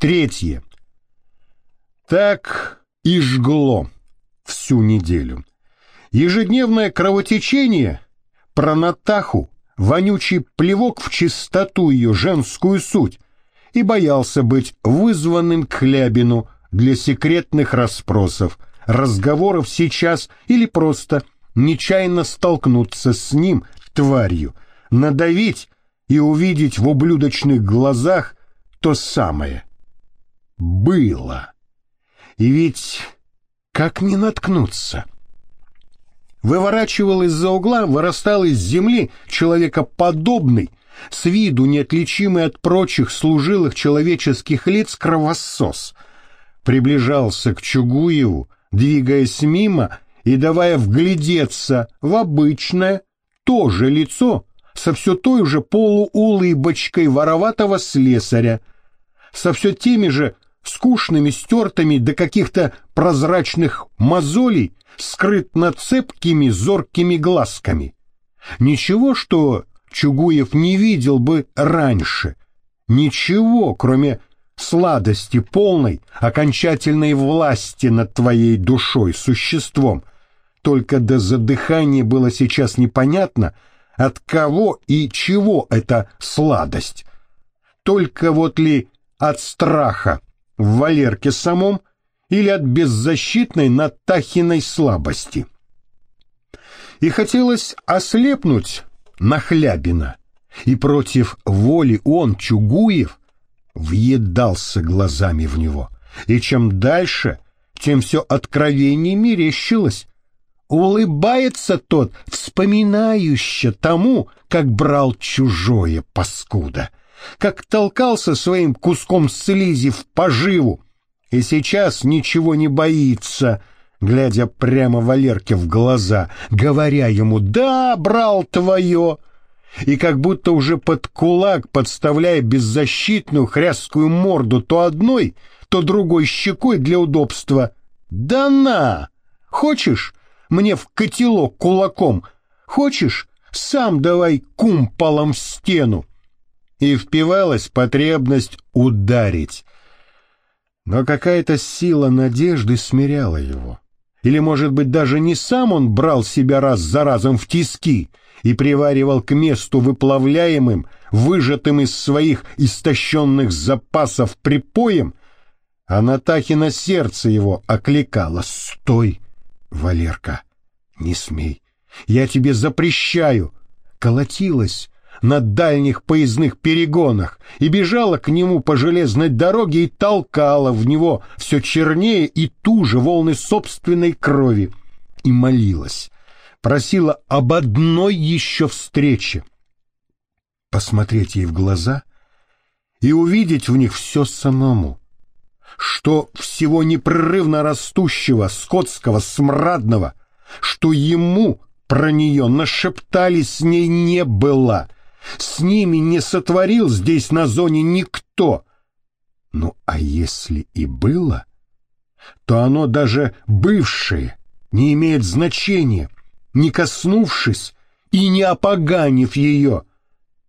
Третье. Так и жгло всю неделю. Ежедневное кровотечение про Натаху, вонючий плевок в чистоту ее женскую суть, и боялся быть вызванным к Хлябину для секретных расспросов, разговоров сейчас или просто нечаянно столкнуться с ним, тварью, надавить и увидеть в ублюдочных глазах то самое. Было. И ведь как не наткнуться? Выворачивал из-за угла, вырастал из земли человекоподобный, с виду неотличимый от прочих служилых человеческих лиц кровосос. Приближался к Чугуеву, двигаясь мимо и давая вглядеться в обычное, тоже лицо, со все той же полуулыбочкой вороватого слесаря, со все теми же скучными, стертыми до каких-то прозрачных мозолей, скрытно цепкими, зоркими глазками. Ничего, что Чугуев не видел бы раньше. Ничего, кроме сладости полной, окончательной власти над твоей душой, существом. Только до задыхания было сейчас непонятно, от кого и чего эта сладость. Только вот ли от страха в Валерке самом или от беззащитной Натахиной слабости. И хотелось ослепнуть на Хлябина, и против воли он, Чугуев, въедался глазами в него, и чем дальше, тем все откровеннее мерещилось. Улыбается тот, вспоминающе тому, как брал чужое паскуда как толкался своим куском слизи в поживу, и сейчас ничего не боится, глядя прямо Валерке в глаза, говоря ему «Да, брал твое!» и как будто уже под кулак подставляя беззащитную хрясткую морду то одной, то другой щекой для удобства. «Да на! Хочешь, мне в котелок кулаком? Хочешь, сам давай кумполом в стену?» И впивалась потребность ударить. Но какая-то сила надежды смиряла его. Или, может быть, даже не сам он брал себя раз за разом в тиски и приваривал к месту выплавляемым, выжатым из своих истощенных запасов припоем, а Натахина сердце его окликало «Стой, Валерка, не смей, я тебе запрещаю!» Колотилась, на дальних поездных перегонах и бежала к нему по железной дороге и толкала в него все чернее и туже волны собственной крови и молилась, просила об одной еще встрече. Посмотреть ей в глаза и увидеть в них все самому, что всего непрерывно растущего, скотского, смрадного, что ему про нее нашептали с ней не было — с ними не сотворил здесь на зоне никто. Ну а если и было, то оно даже бывшее не имеет значения, не коснувшись и не опоганив ее.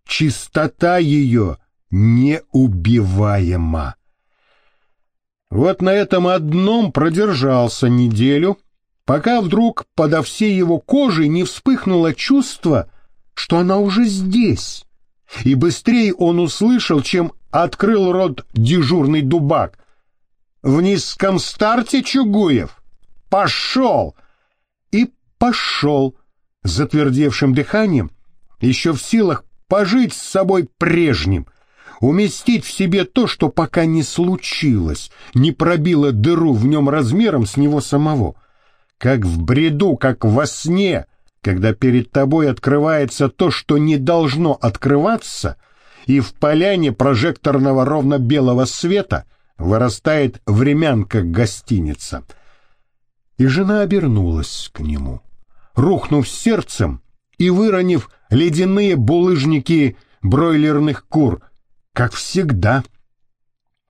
Чистота ее неубиваема. Вот на этом одном продержался неделю, пока вдруг подо всей его кожей не вспыхнуло чувство — что она уже здесь. И быстрее он услышал, чем открыл рот дежурный дубак. В низком старте Чугуев. Пошел! И пошел, затвердевшим дыханием, еще в силах пожить с собой прежним, уместить в себе то, что пока не случилось, не пробило дыру в нем размером с него самого. Как в бреду, как во сне, когда перед тобой открывается то, что не должно открываться, и в поляне прожекторного ровно-белого света вырастает времянка гостиница. И жена обернулась к нему, рухнув сердцем и выронив ледяные булыжники бройлерных кур, как всегда,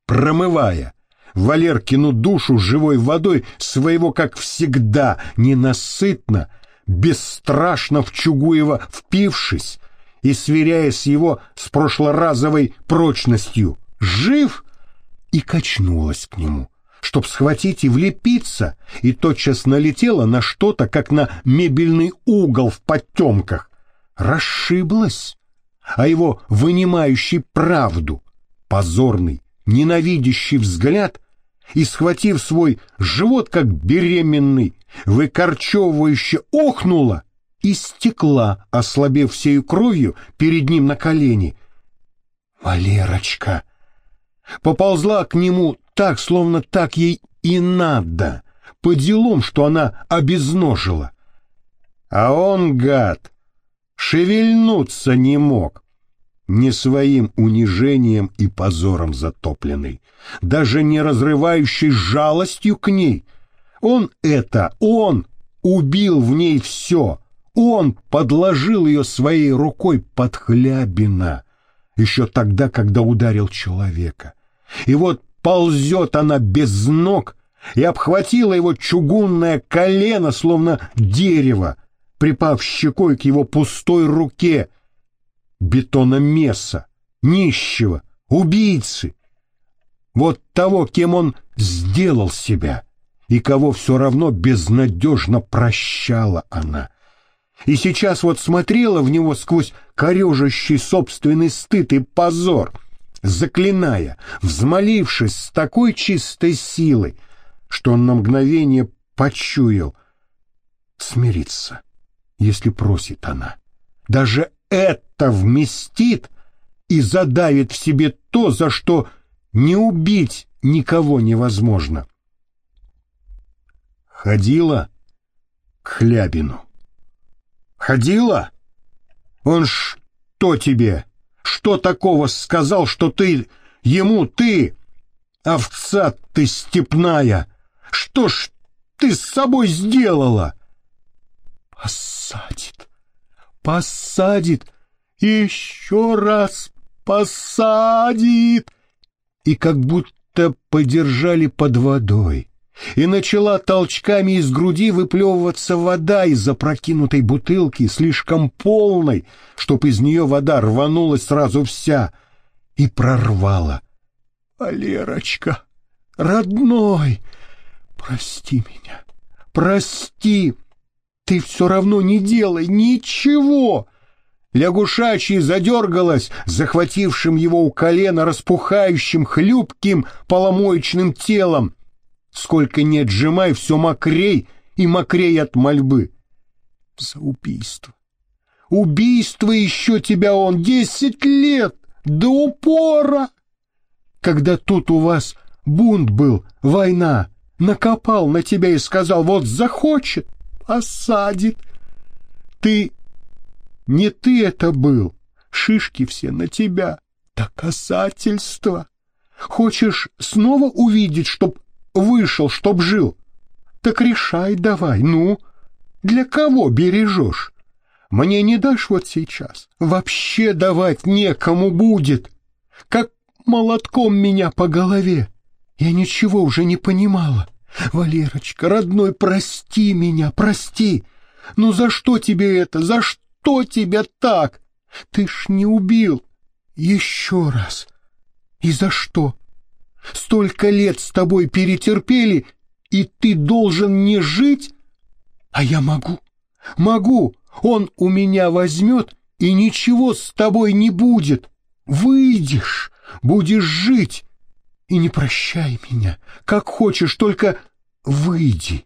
промывая Валеркину душу живой водой своего, как всегда, ненасытно, бесстрашно в Чугуева впившись и сверяясь его с прошлоразовой прочностью. Жив и качнулась к нему, чтоб схватить и влепиться, и тотчас налетела на что-то, как на мебельный угол в потемках. Расшиблась, а его вынимающий правду, позорный, ненавидящий взгляд и, схватив свой живот, как беременный, выкорчевывающе охнула и стекла, ослабев всею кровью перед ним на колени. «Валерочка!» Поползла к нему так, словно так ей и надо, по делам, что она обезножила. А он, гад, шевельнуться не мог, не своим унижением и позором затопленный, даже не разрывающий жалостью к ней. Он это, он убил в ней все, он подложил ее своей рукой под хлябина, еще тогда, когда ударил человека. И вот ползет она без ног и обхватила его чугунное колено, словно дерево, припав щекой к его пустой руке, бетономеса, нищего, убийцы, вот того, кем он сделал себя, и кого все равно безнадежно прощала она — и сейчас вот смотрела в него сквозь корежащий собственный стыд и позор, заклиная, взмолившись с такой чистой силой, что он на мгновение почуял смириться, если просит она. Даже это вместит и задавит в себе то, за что не убить никого невозможно. Ходила к Хлябину. Ходила? Он что тебе? Что такого сказал, что ты ему ты, овца ты степная? Что ж ты с собой сделала? Посадит, посадит, еще раз посадит. И как будто подержали под водой и начала толчками из груди выплевываться вода из запрокинутой бутылки, слишком полной, чтоб из нее вода рванулась сразу вся, и прорвала. «Валерочка, родной, прости меня, прости, ты все равно не делай ничего!» Лягушачий задергалась, захватившим его у колена распухающим хлюпким поломоечным телом, Сколько не отжимай, все мокрей и мокрей от мольбы. За убийство. Убийство еще тебя он десять лет, до упора. Когда тут у вас бунт был, война, накопал на тебя и сказал, вот захочет, осадит. Ты, не ты это был, шишки все на тебя, доказательства. Хочешь снова увидеть, чтоб вышел, чтоб жил. Так решай давай, ну, для кого бережешь? Мне не дашь вот сейчас, вообще давать некому будет. Как молотком меня по голове. Я ничего уже не понимала. Валерочка, родной, прости меня, прости. Ну за что тебе это, за что тебя так? Ты ж не убил. Еще раз. И за что? Столько лет с тобой перетерпели, и ты должен не жить? А я могу, могу. Он у меня возьмет, и ничего с тобой не будет. Выйдешь, будешь жить. И не прощай меня, как хочешь, только выйди.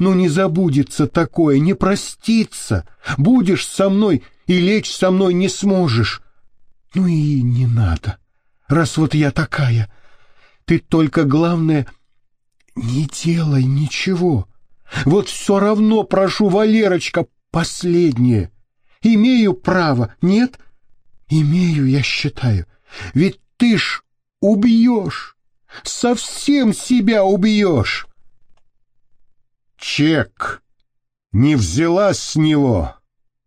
Но не забудется такое, не простится. Будешь со мной и лечь со мной не сможешь. Ну и не надо, раз вот я такая. Ты только, главное, не делай ничего. Вот все равно прошу, Валерочка, последнее. Имею право, нет? Имею, я считаю. Ведь ты ж убьешь, совсем себя убьешь. Чек не взяла с него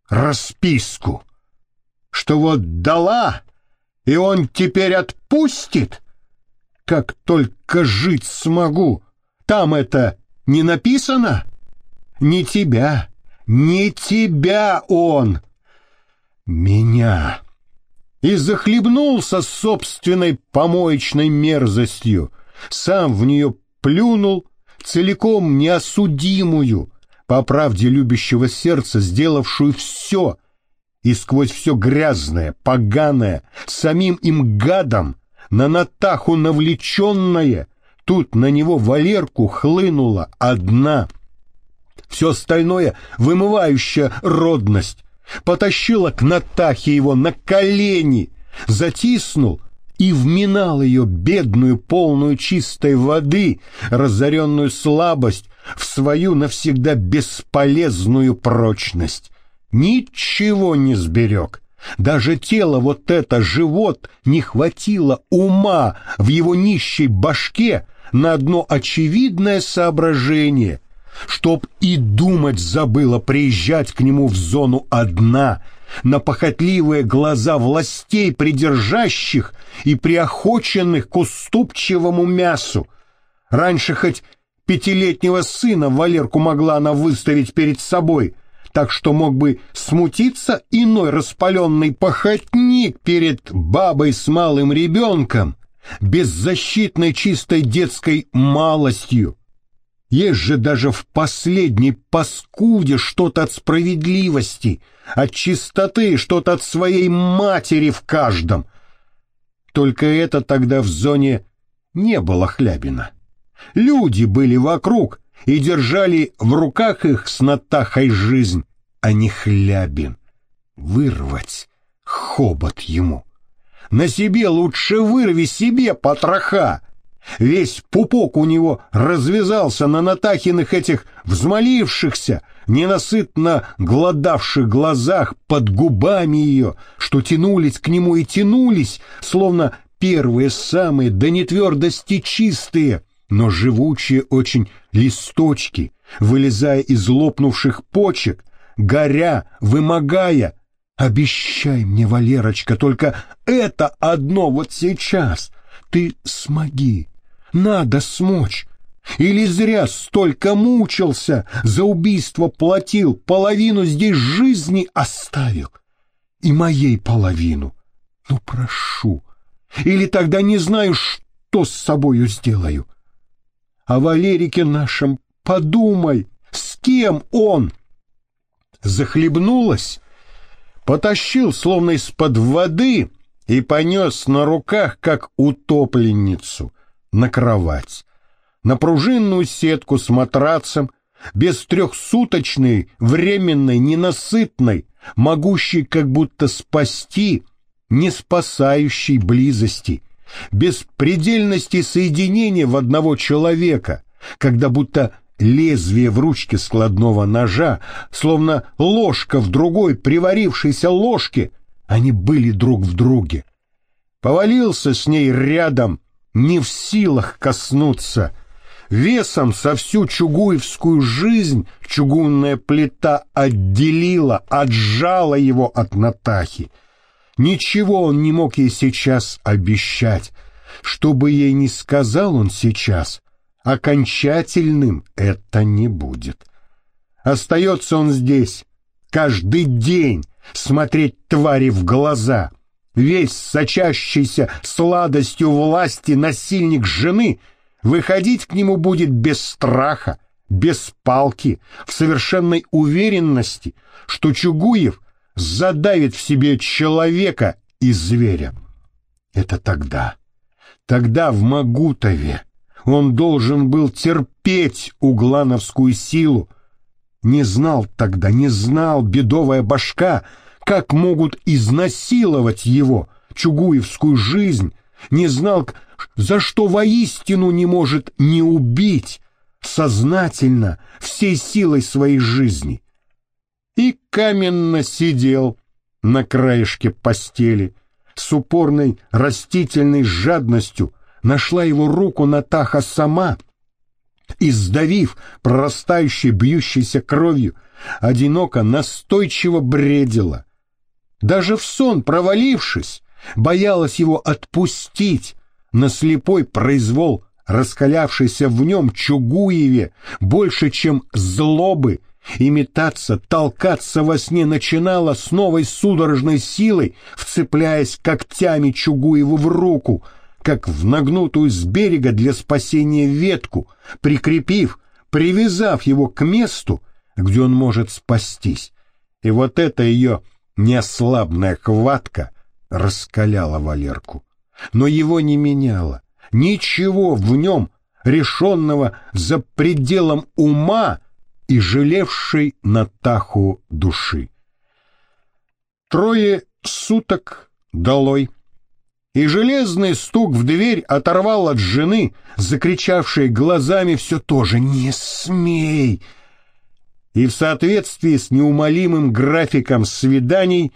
расписку, что вот дала, и он теперь отпустит? как только жить смогу. Там это не написано? Не тебя, не тебя он. Меня. И захлебнулся собственной помоечной мерзостью, сам в нее плюнул, целиком неосудимую, по правде любящего сердца, сделавшую все, и сквозь все грязное, поганое, самим им гадом, на Натаху навлеченное, тут на него Валерку хлынула одна. Все остальное, вымывающая родность, потащила к Натахе его на колени, затиснул и вминал ее бедную, полную чистой воды, разоренную слабость, в свою навсегда бесполезную прочность. Ничего не сберег. Даже тело вот это, живот, не хватило ума в его нищей башке на одно очевидное соображение, чтоб и думать забыла приезжать к нему в зону одна, на похотливые глаза властей, придержащих и приохоченных к уступчивому мясу. Раньше хоть пятилетнего сына Валерку могла она выставить перед собой, так что мог бы смутиться иной распаленный похотник перед бабой с малым ребенком, беззащитной чистой детской малостью. Есть же даже в последней паскуде что-то от справедливости, от чистоты, что-то от своей матери в каждом. Только это тогда в зоне не было хлябина. Люди были вокруг и держали в руках их с Натахой жизнь, а не хлябин. Вырвать хобот ему. На себе лучше вырви себе потроха. Весь пупок у него развязался на Натахиных этих взмолившихся, ненасытно гладавших глазах под губами ее, что тянулись к нему и тянулись, словно первые самые, да не твердости чистые, но живучие очень листочки, вылезая из лопнувших почек, горя, вымогая, Обещай мне, Валерочка, только это одно вот сейчас. Ты смоги. Надо смочь. Или зря столько мучился, за убийство платил, половину здесь жизни оставил. И моей половину. Ну, прошу. Или тогда не знаю, что с собою сделаю. О Валерике нашем подумай, с кем он? Захлебнулась? потащил словно из-под воды и понес на руках, как утопленницу, на кровать, на пружинную сетку с матрацем, без трехсуточной, временной, ненасытной, могущей как будто спасти, не спасающей близости, без предельности соединения в одного человека, когда будто лезвие в ручке складного ножа, словно ложка в другой приварившейся ложке, они были друг в друге. Повалился с ней рядом, не в силах коснуться. Весом со всю чугуевскую жизнь чугунная плита отделила, отжала его от Натахи. Ничего он не мог ей сейчас обещать. Что бы ей ни сказал он сейчас, окончательным это не будет. Остается он здесь, каждый день, смотреть твари в глаза. Весь сочащийся сладостью власти насильник жены выходить к нему будет без страха, без палки, в совершенной уверенности, что Чугуев задавит в себе человека и зверя. Это тогда, тогда в Магутове, он должен был терпеть углановскую силу. Не знал тогда, не знал бедовая башка, как могут изнасиловать его, чугуевскую жизнь, не знал, за что воистину не может не убить, сознательно, всей силой своей жизни. И каменно сидел на краешке постели, с упорной растительной жадностью, нашла его руку Натаха сама и, сдавив прорастающей, бьющейся кровью, одиноко, настойчиво бредила. Даже в сон, провалившись, боялась его отпустить на слепой произвол раскалявшийся в нем Чугуеве больше, чем злобы и метаться, толкаться во сне начинала с новой судорожной силой, вцепляясь когтями Чугуеву в руку, как в нагнутую с берега для спасения ветку, прикрепив, привязав его к месту, где он может спастись. И вот эта ее неослабная хватка раскаляла Валерку. Но его не меняло. Ничего в нем, решенного за пределом ума, и жалевшей Натаху души. Трое суток долой, и железный стук в дверь оторвал от жены, закричавшей глазами все тоже «Не смей!» И в соответствии с неумолимым графиком свиданий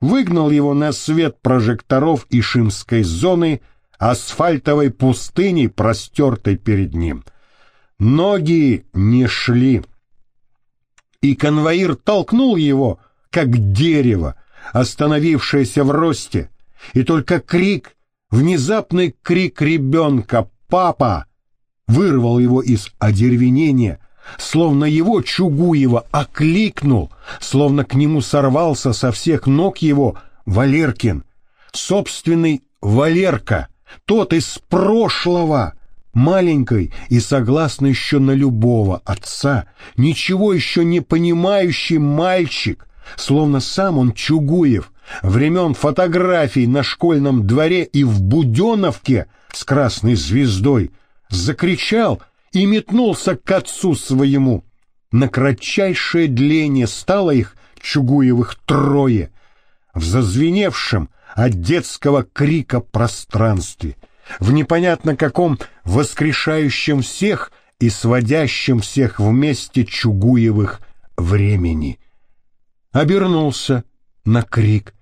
выгнал его на свет прожекторов Ишимской зоны асфальтовой пустыни, простертой перед ним. Ноги не шли и конвоир толкнул его, как дерево, остановившееся в росте, и только крик, внезапный крик ребенка «Папа!» вырвал его из одервенения, словно его Чугуева окликнул, словно к нему сорвался со всех ног его Валеркин, собственный Валерка, тот из прошлого, маленькой и согласный еще на любого отца, ничего еще не понимающий мальчик, словно сам он Чугуев, времен фотографий на школьном дворе и в Буденовке с красной звездой, закричал и метнулся к отцу своему. На кратчайшее дление стало их Чугуевых трое, в зазвеневшем от детского крика пространстве — в непонятно каком воскрешающем всех и сводящем всех вместе Чугуевых времени. Обернулся на крик.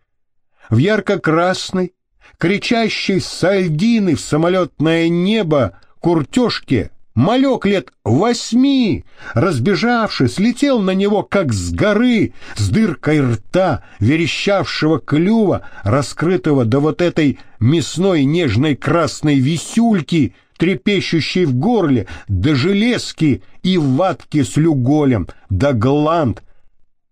В ярко-красной, кричащей сальдины в самолетное небо куртежке Малек лет восьми, разбежавшись, летел на него, как с горы, с дыркой рта, верещавшего клюва, раскрытого до вот этой мясной нежной красной висюльки, трепещущей в горле, до железки и ватки с люголем, до гланд,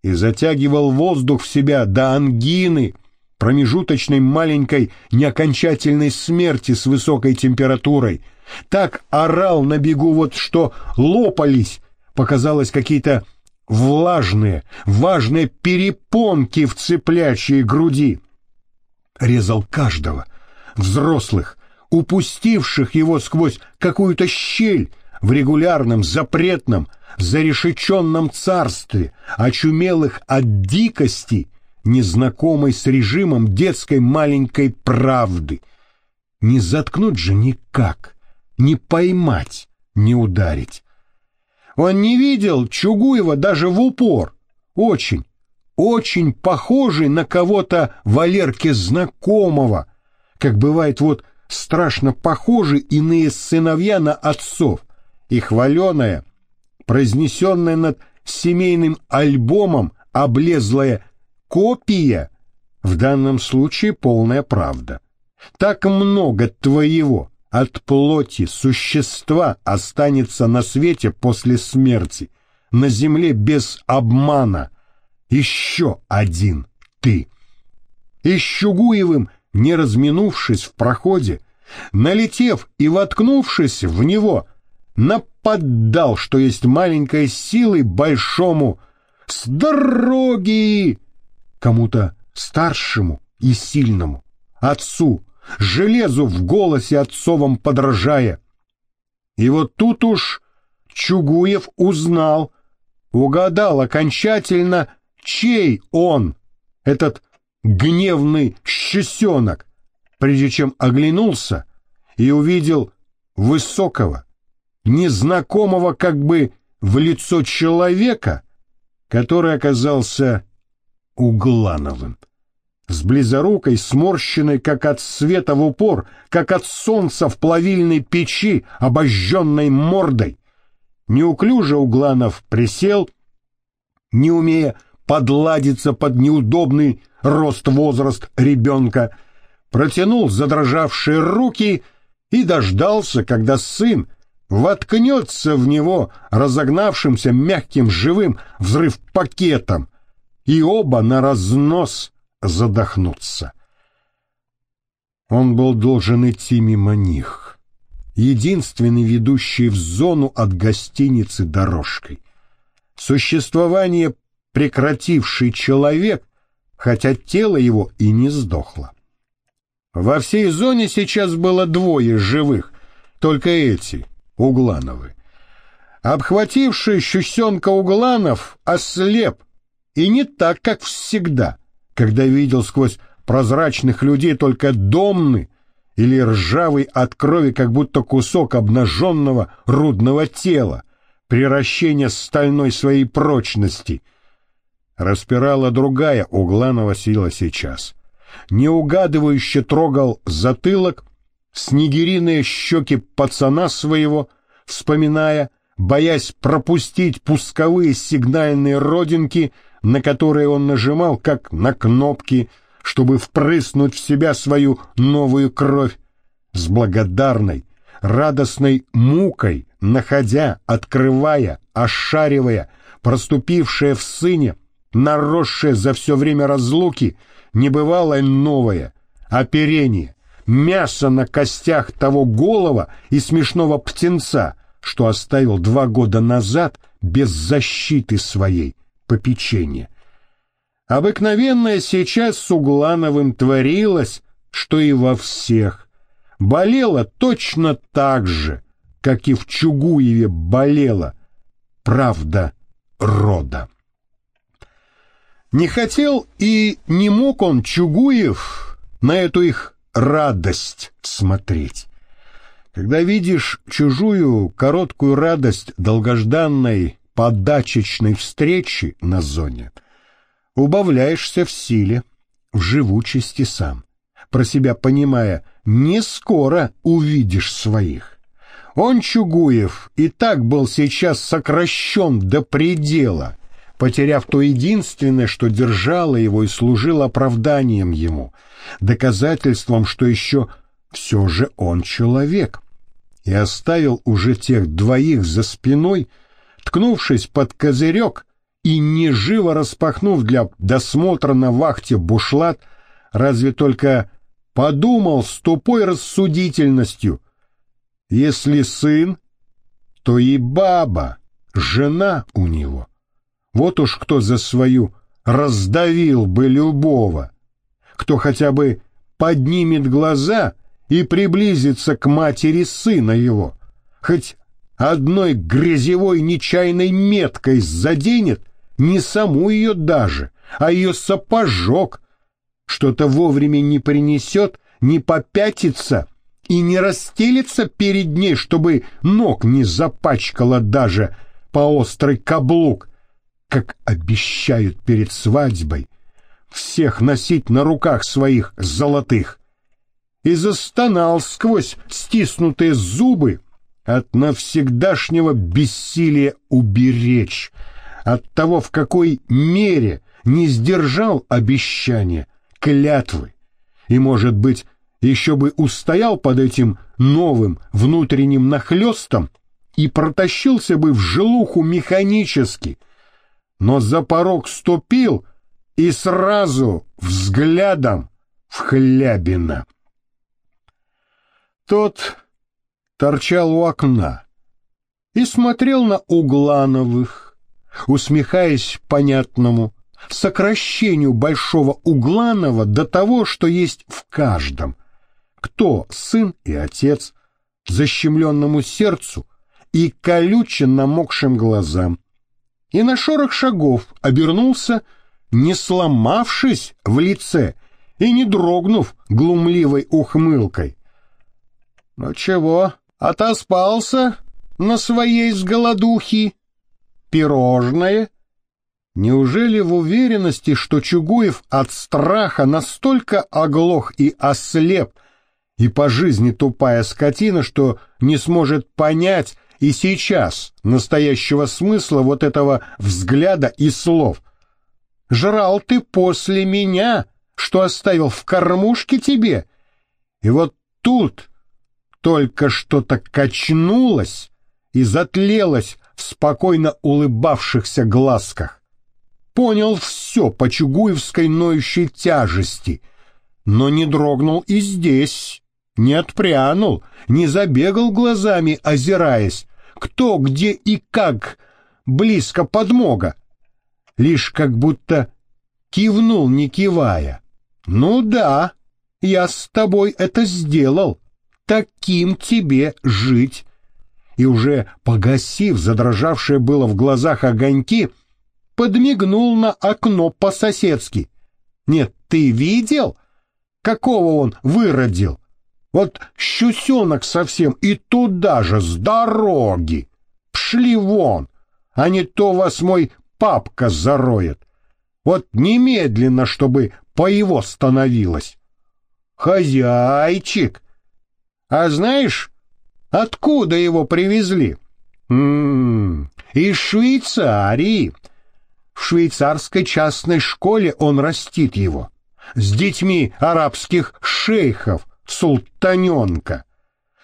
и затягивал воздух в себя до ангины, промежуточной маленькой неокончательной смерти с высокой температурой — так орал на бегу вот что лопались, показалось какие-то влажные, важные перепонки в цыплячьей груди. Резал каждого, взрослых, упустивших его сквозь какую-то щель в регулярном, запретном, зарешеченном царстве, очумелых от дикости, незнакомой с режимом детской маленькой правды. Не заткнуть же никак — не поймать, не ударить. Он не видел Чугуева даже в упор. Очень, очень похожий на кого-то Валерке знакомого, как бывает вот страшно похожи иные сыновья на отцов, и хваленая, произнесенная над семейным альбомом облезлая копия, в данном случае полная правда. Так много твоего, от плоти существа останется на свете после смерти, на земле без обмана. Еще один ты. И Щугуевым, не разминувшись в проходе, налетев и воткнувшись в него, нападал, что есть маленькой силой большому «С дороги!» Кому-то старшему и сильному, отцу, железу в голосе отцовом подражая. И вот тут уж Чугуев узнал, угадал окончательно, чей он, этот гневный щесенок, прежде чем оглянулся и увидел высокого, незнакомого как бы в лицо человека, который оказался Углановым с близорукой, сморщенной, как от света в упор, как от солнца в плавильной печи, обожженной мордой. Неуклюже Угланов присел, не умея подладиться под неудобный рост-возраст ребенка, протянул задрожавшие руки и дождался, когда сын, воткнется в него разогнавшимся мягким живым взрыв пакетом, и оба на разнос задохнутся. Он был должен идти мимо них, единственный ведущий в зону от гостиницы дорожкой. Существование прекративший человек, хотя тело его и не сдохло. Во всей зоне сейчас было двое живых, только эти, Углановы. Обхвативший щусенка Угланов ослеп, и не так, как всегда, когда видел сквозь прозрачных людей только домны или ржавый от крови, как будто кусок обнаженного рудного тела, приращение стальной своей прочности. Распирала другая Угланова сила сейчас. Неугадывающе трогал затылок, снегириные щеки пацана своего, вспоминая, боясь пропустить пусковые сигнальные родинки, на которые он нажимал, как на кнопки, чтобы впрыснуть в себя свою новую кровь, с благодарной, радостной мукой, находя, открывая, ошаривая, проступившее в сыне, наросшее за все время разлуки, небывалое новое, оперение, мясо на костях того голова и смешного птенца, что оставил два года назад без защиты своей, попечения. Обыкновенное сейчас с Углановым творилось, что и во всех. Болело точно так же, как и в Чугуеве болела правда рода. Не хотел и не мог он, Чугуев, на эту их радость смотреть. Когда видишь чужую короткую радость долгожданной подачечной встречи на зоне, убавляешься в силе, в живучести сам, про себя понимая, не скоро увидишь своих. Он, Чугуев, и так был сейчас сокращен до предела, потеряв то единственное, что держало его и служило оправданием ему, доказательством, что еще все же он человек, и оставил уже тех двоих за спиной, ткнувшись под козырек и неживо распахнув для досмотра на вахте бушлат, разве только подумал с тупой рассудительностью, если сын, то и баба, жена у него. Вот уж кто за свою раздавил бы любого, кто хотя бы поднимет глаза и приблизится к матери сына его, хоть одной грязевой нечаянной меткой заденет не саму ее даже, а ее сапожок, что-то вовремя не принесет, не попятится и не расстелится перед ней, чтобы ног не запачкала даже по острый каблук, как обещают перед свадьбой, всех носить на руках своих золотых. И застонал сквозь стиснутые зубы от навсегдашнего бессилия уберечь, от того, в какой мере не сдержал обещания, клятвы, и, может быть, еще бы устоял под этим новым внутренним нахлестом и протащился бы в желуху механически — но за порог ступил и сразу взглядом в Хлябина. Тот торчал у окна и смотрел на Углановых, усмехаясь понятному сокращению большого Угланова до того, что есть в каждом, кто сын и отец, защемленному сердцу и колюче намокшим глазам, и на шорох шагов обернулся, не сломавшись в лице и не дрогнув глумливой ухмылкой. «Ну чего, отоспался на своей с голодухи? Пирожное?» Неужели в уверенности, что Чугуев от страха настолько оглох и ослеп, и по жизни тупая скотина, что не сможет понять, и сейчас настоящего смысла вот этого взгляда и слов. Жрал ты после меня, что оставил в кормушке тебе, и вот тут только что-то качнулось, и затлелась в спокойно улыбавшихся глазках. Понял все по чугуевской ноющей тяжести, но не дрогнул и здесь, не отпрянул, не забегал глазами, озираясь, кто, где и как близко подмога. Лишь как будто кивнул, не кивая. «Ну да, я с тобой это сделал, таким тебе жить». И уже погасив задрожавшее было в глазах огоньки, подмигнул на окно по-соседски. «Нет, ты видел, какого он выродил? Вот щусенок совсем и туда же, с дороги. Пшли вон, а не то вас мой папка зароет. Вот немедленно, чтобы по его становилось. Хозяйчик! А знаешь, откуда его привезли? М -м, из Швейцарии. В швейцарской частной школе он растит его. С детьми арабских шейхов, султаненка.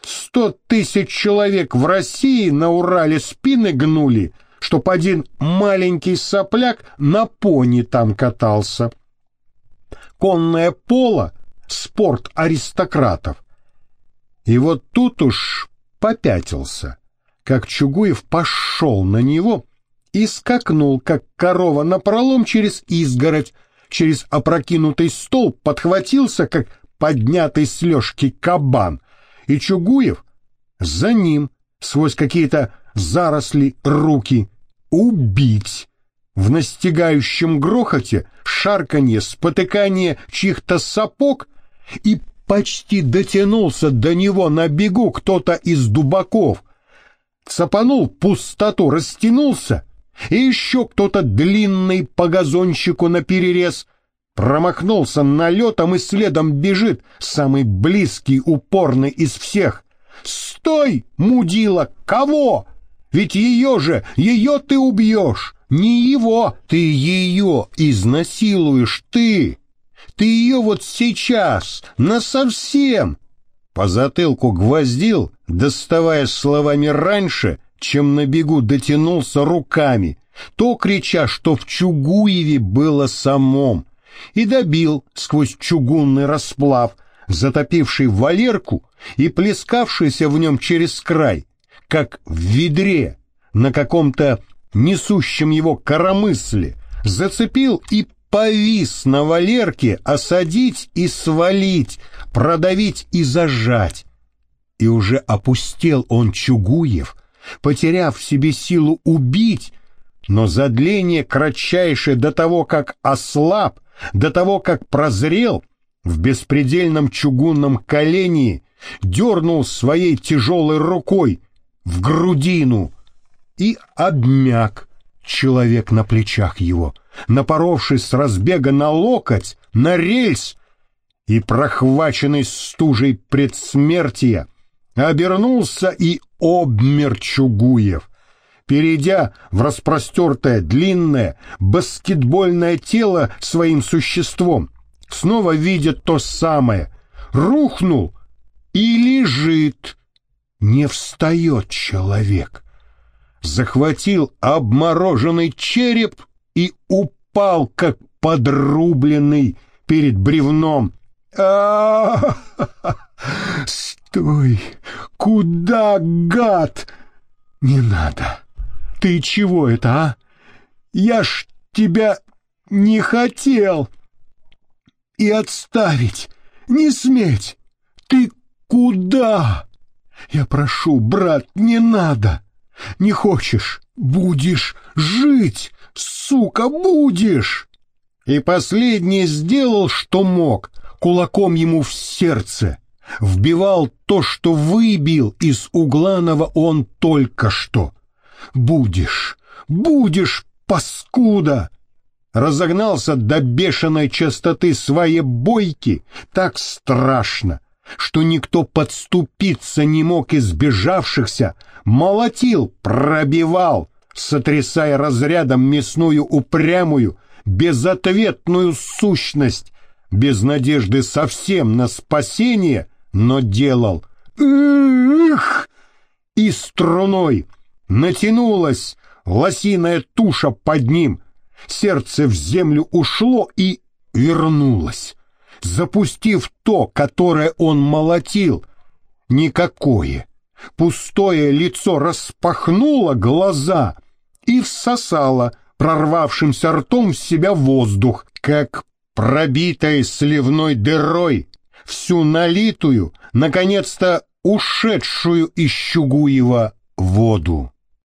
Сто тысяч человек в России на Урале спины гнули, чтоб один маленький сопляк на пони там катался. Конное поло — спорт аристократов. И вот тут уж попятился, как Чугуев пошел на него и скакнул, как корова напролом через изгородь, через опрокинутый стол подхватился, как поднятый с лёжки кабан, и Чугуев за ним сквозь какие-то заросли руки убить. В настигающем грохоте шарканье, спотыкание чьих-то сапог и почти дотянулся до него на бегу кто-то из дубаков. Цапанул пустоту, растянулся, и еще кто-то длинный по газонщику наперерез промахнулся налетом и следом бежит самый близкий, упорный из всех. «Стой, мудила! Кого? Ведь ее же, ее ты убьешь! Не его, ты ее изнасилуешь, ты! Ты ее вот сейчас, насовсем!» По затылку гвоздил, доставая словами раньше, чем на бегу дотянулся руками, то крича, что в Чугуеве было самом, и добил сквозь чугунный расплав, затопивший Валерку и плескавшийся в нем через край, как в ведре на каком-то несущем его коромысле, зацепил и повис на Валерке осадить и свалить, продавить и зажать. И уже опустел он Чугуев, потеряв в себе силу убить, но задление кратчайшее до того, как ослаб, до того, как прозрел, в беспредельном чугунном колене дернул своей тяжелой рукой в грудину и обмяк человек на плечах его, напоровшись с разбега на локоть, на рельс и прохваченный стужей предсмертия, обернулся и обмер Чугуев, перейдя в распростертое длинное баскетбольное тело своим существом, снова видит то самое, рухнул и лежит, не встает человек. Захватил обмороженный череп и упал, как подрубленный перед бревном. а, Стой! Куда, гад? Не надо. Ты чего это, а? Я ж тебя не хотел. И отставить не сметь. Ты куда? Я прошу, брат, не надо. Не хочешь, будешь жить, сука, будешь. И последний сделал, что мог, кулаком ему в сердце. Вбивал то, что выбил из Угланова он только что. Будешь, будешь, паскуда! Разогнался до бешеной частоты своей бойки так страшно, что никто подступиться не мог из бежавшихся, молотил, пробивал, сотрясая разрядом мясную упрямую, безответную сущность, без надежды совсем на спасение, но делал «Эх!» и струной натянулась лосиная туша под ним, сердце в землю ушло и вернулось, запустив то, которое он молотил. Никакое. Пустое лицо распахнуло глаза и всосало прорвавшимся ртом в себя воздух, как пробитой сливной дырой, всю налитую, наконец-то ушедшую из Щугуева воду.